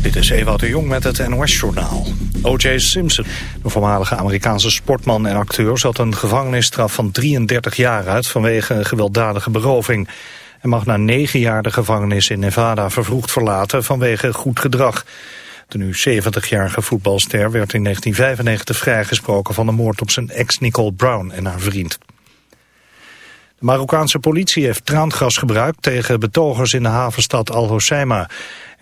Dit is Ewout de Jong met het NOS-journaal. O.J. Simpson, de voormalige Amerikaanse sportman en acteur... zat een gevangenisstraf van 33 jaar uit vanwege een gewelddadige beroving. Hij mag na negen jaar de gevangenis in Nevada vervroegd verlaten vanwege goed gedrag. De nu 70-jarige voetbalster werd in 1995 vrijgesproken van de moord op zijn ex Nicole Brown en haar vriend. De Marokkaanse politie heeft traangas gebruikt tegen betogers in de havenstad Al-Hoceima.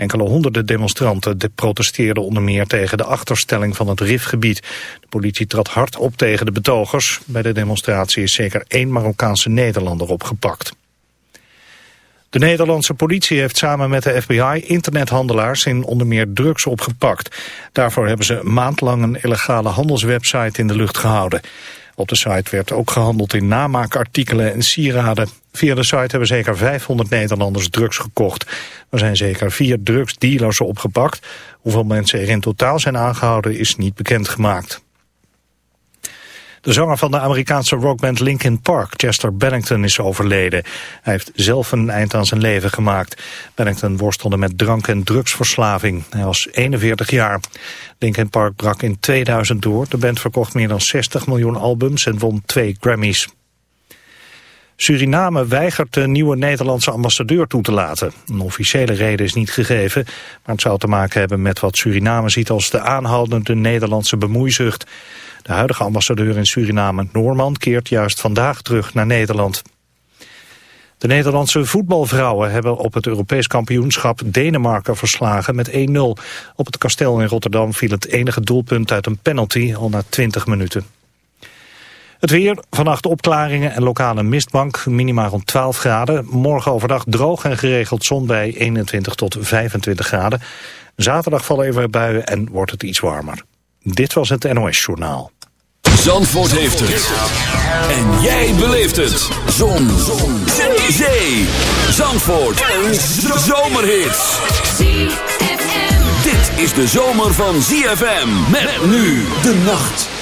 Enkele honderden demonstranten protesteerden onder meer tegen de achterstelling van het RIF-gebied. De politie trad hard op tegen de betogers. Bij de demonstratie is zeker één Marokkaanse Nederlander opgepakt. De Nederlandse politie heeft samen met de FBI internethandelaars in onder meer drugs opgepakt. Daarvoor hebben ze maandlang een illegale handelswebsite in de lucht gehouden. Op de site werd ook gehandeld in namaakartikelen en sieraden. Via de site hebben zeker 500 Nederlanders drugs gekocht. Er zijn zeker vier drugsdealers opgepakt. Hoeveel mensen er in totaal zijn aangehouden is niet bekendgemaakt. De zanger van de Amerikaanse rockband Linkin Park, Chester Bennington, is overleden. Hij heeft zelf een eind aan zijn leven gemaakt. Bennington worstelde met drank- en drugsverslaving. Hij was 41 jaar. Linkin Park brak in 2000 door. De band verkocht meer dan 60 miljoen albums en won twee Grammys. Suriname weigert de nieuwe Nederlandse ambassadeur toe te laten. Een officiële reden is niet gegeven, maar het zou te maken hebben met wat Suriname ziet als de aanhoudende Nederlandse bemoeizucht. De huidige ambassadeur in Suriname, Noorman, keert juist vandaag terug naar Nederland. De Nederlandse voetbalvrouwen hebben op het Europees kampioenschap Denemarken verslagen met 1-0. Op het kasteel in Rotterdam viel het enige doelpunt uit een penalty al na 20 minuten. Het weer, vannacht opklaringen en lokale mistbank, minimaal rond 12 graden. Morgen overdag droog en geregeld zon bij 21 tot 25 graden. Zaterdag vallen even buien en wordt het iets warmer. Dit was het NOS Journaal. Zandvoort heeft het. En jij beleeft het. Zon. Zon. Zee. Zandvoort. Een zomerhit. Dit is de zomer van ZFM. Met nu de nacht.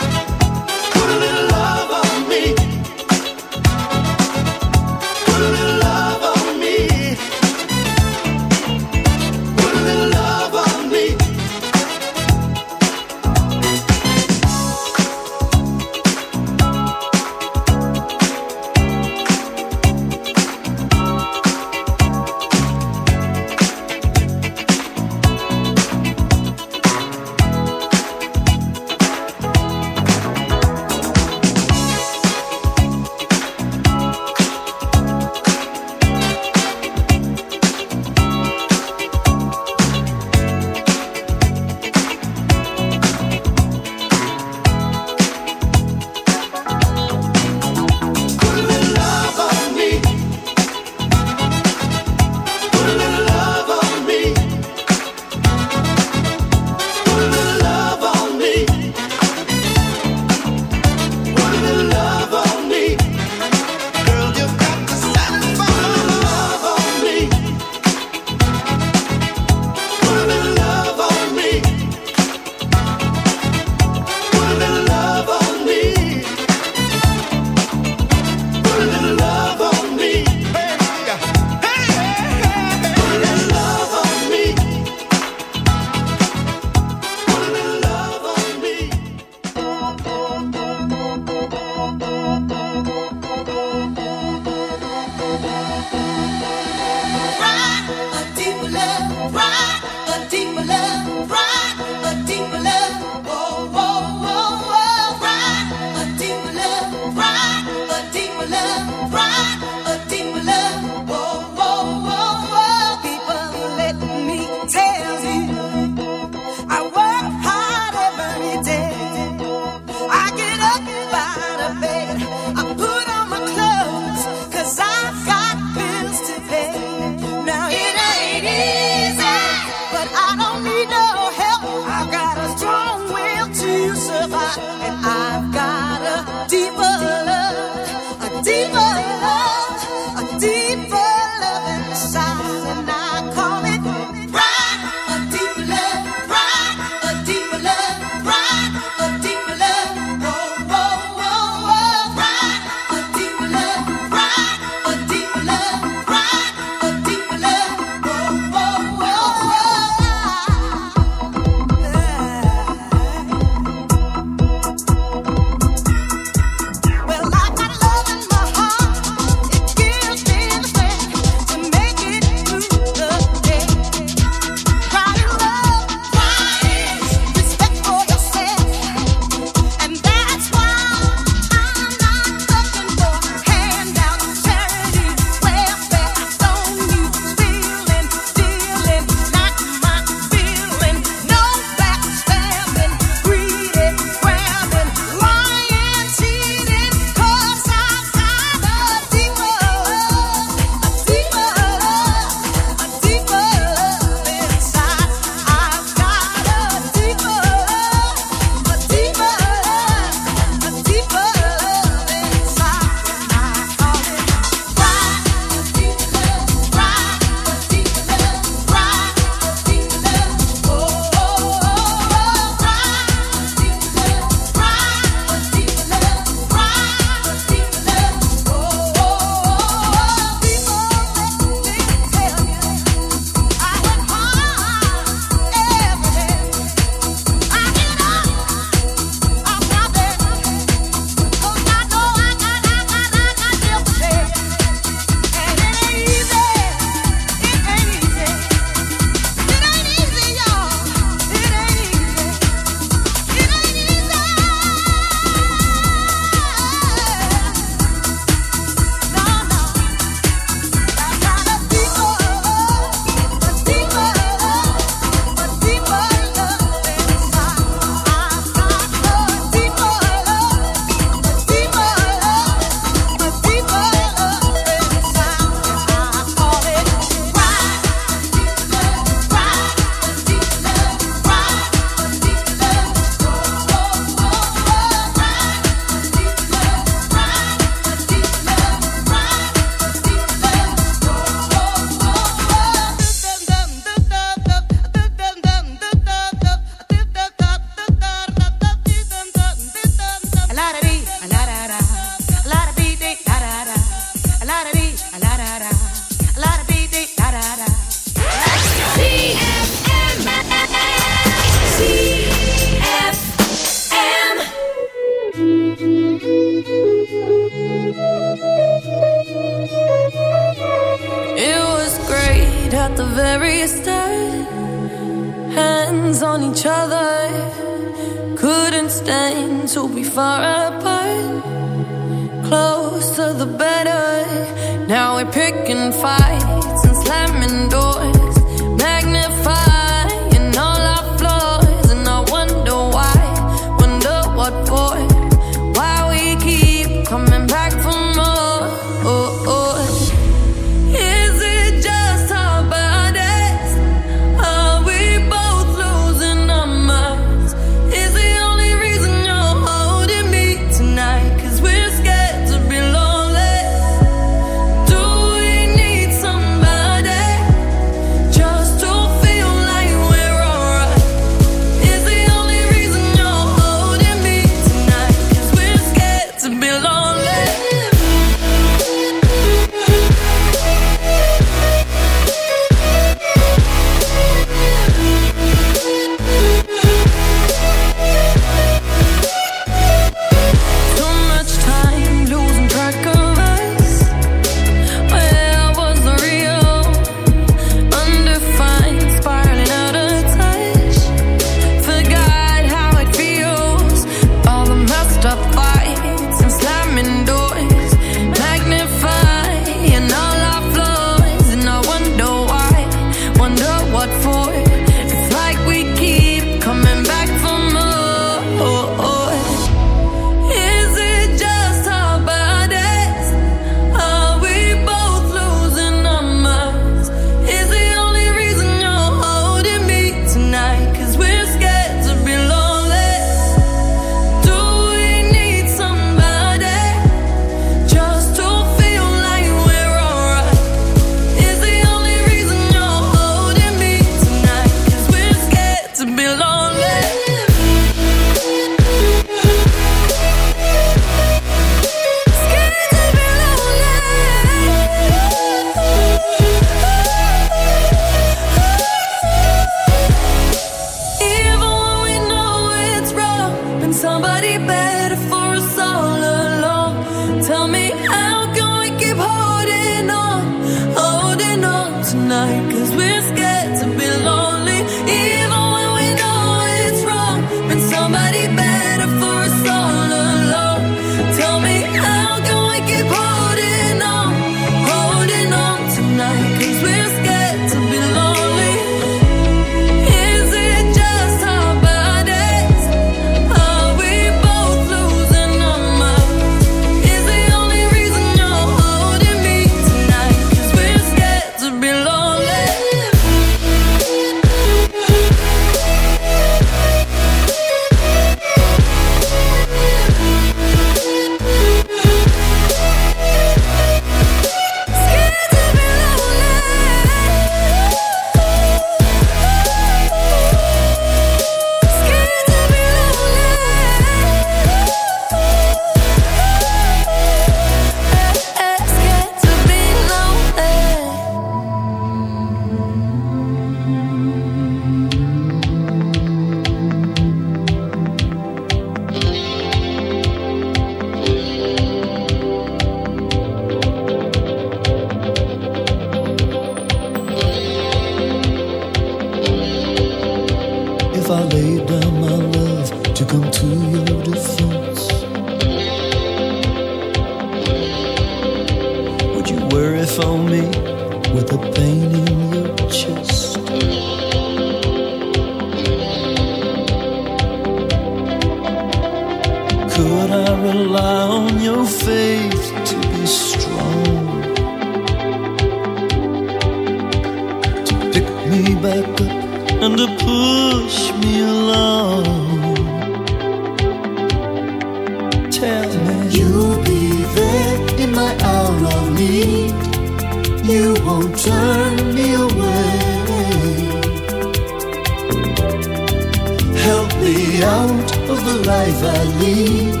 out of the life I lead.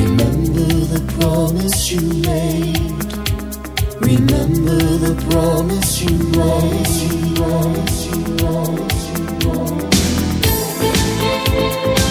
Remember the promise you made. Remember the promise you made. You promise, you promise, you.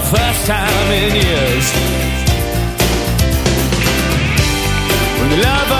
first time in years. When the love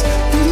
this.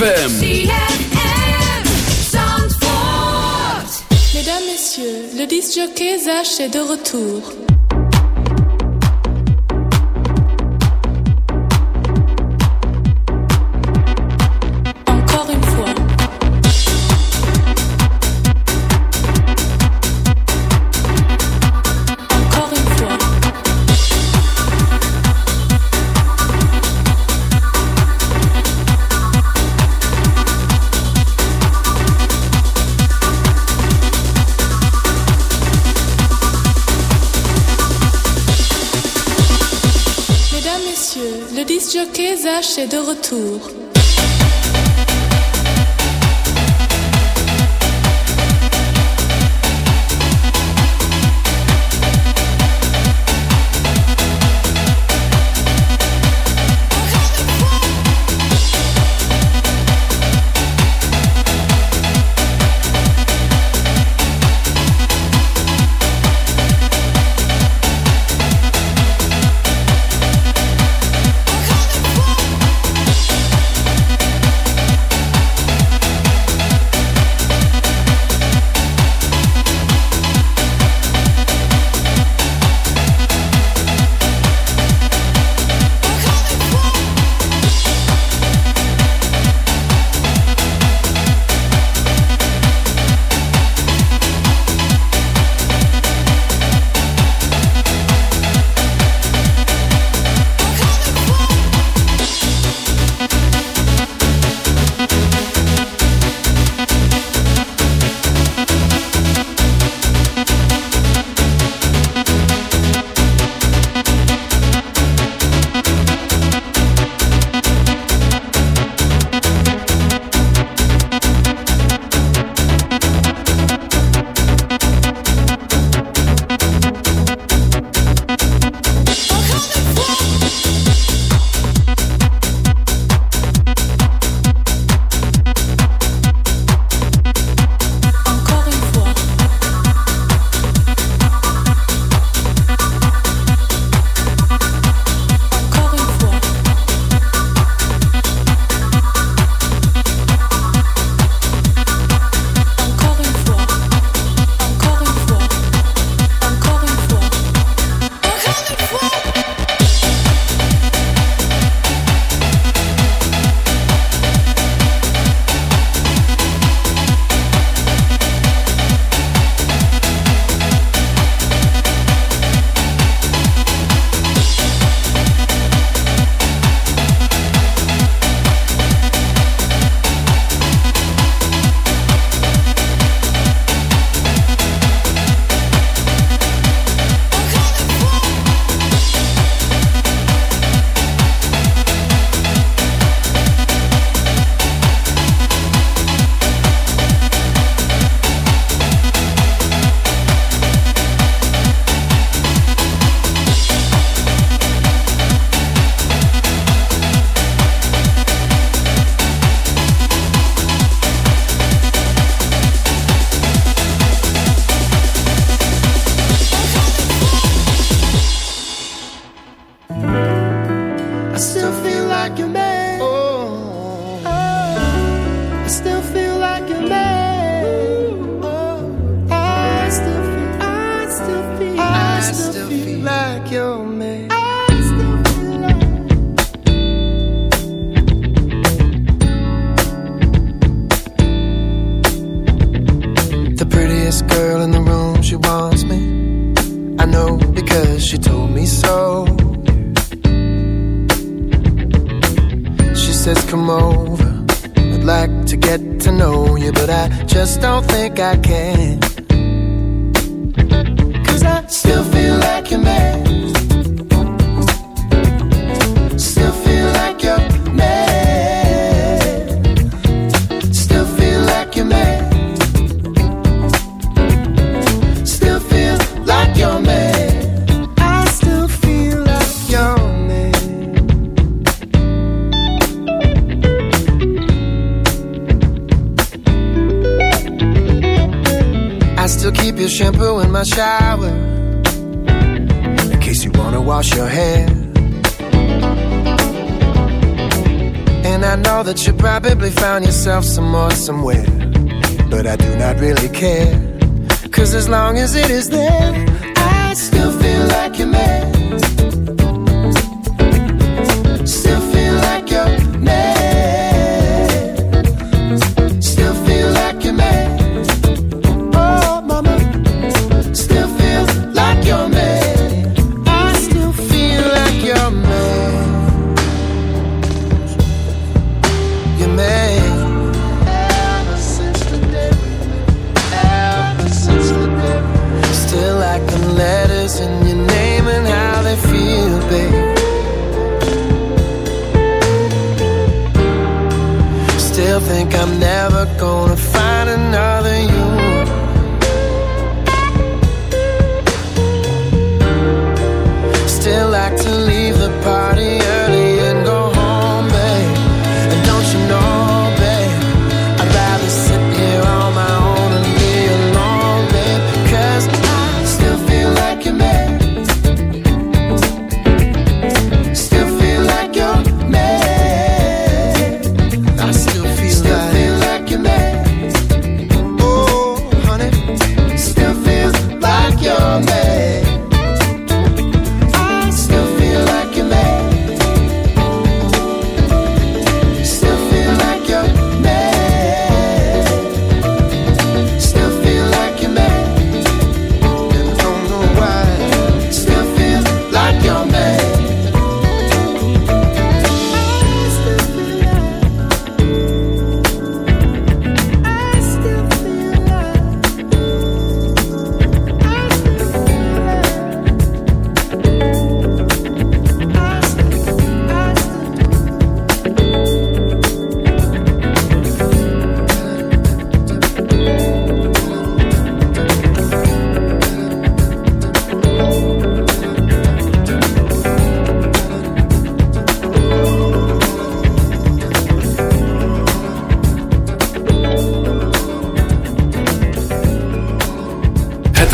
ZFM. Mesdames, Messieurs, le disjockey Zach est de retour. retour.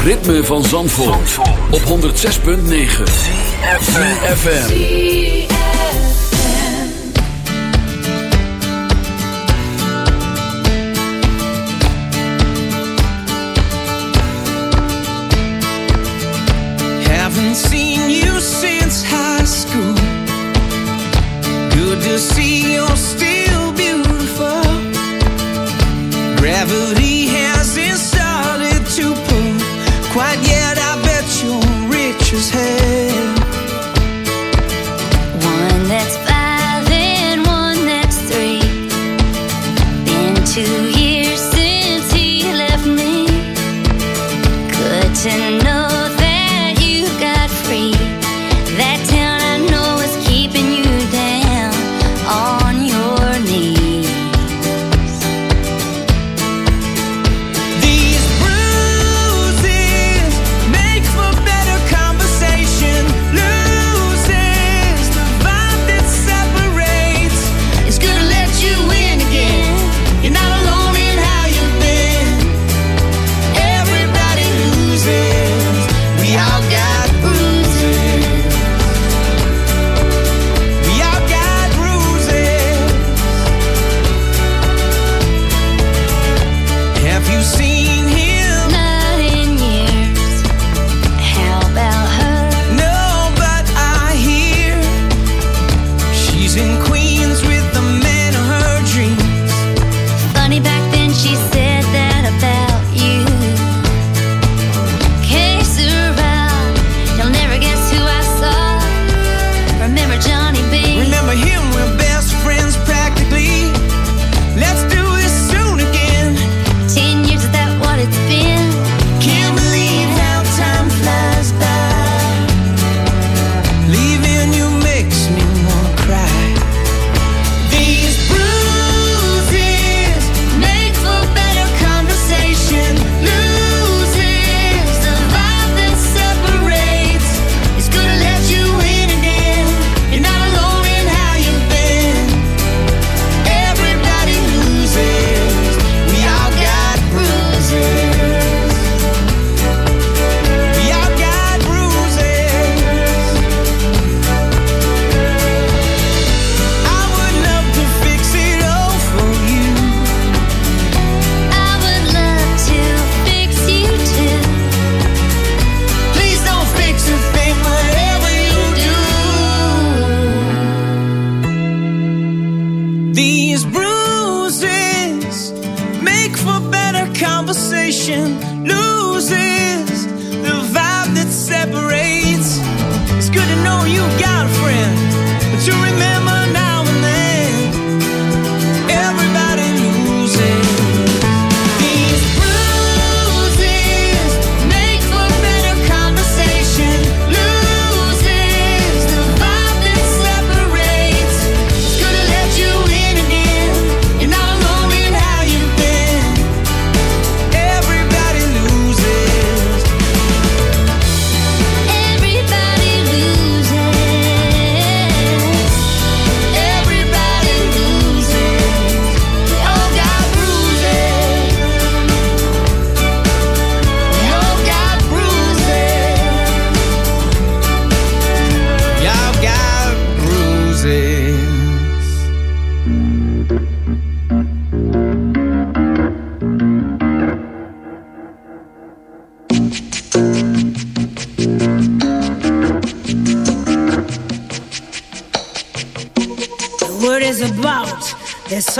ritme van Zandvoort, op 106.9 CFFM Haven't seen you since high school. Good to see you're still beautiful. Gravity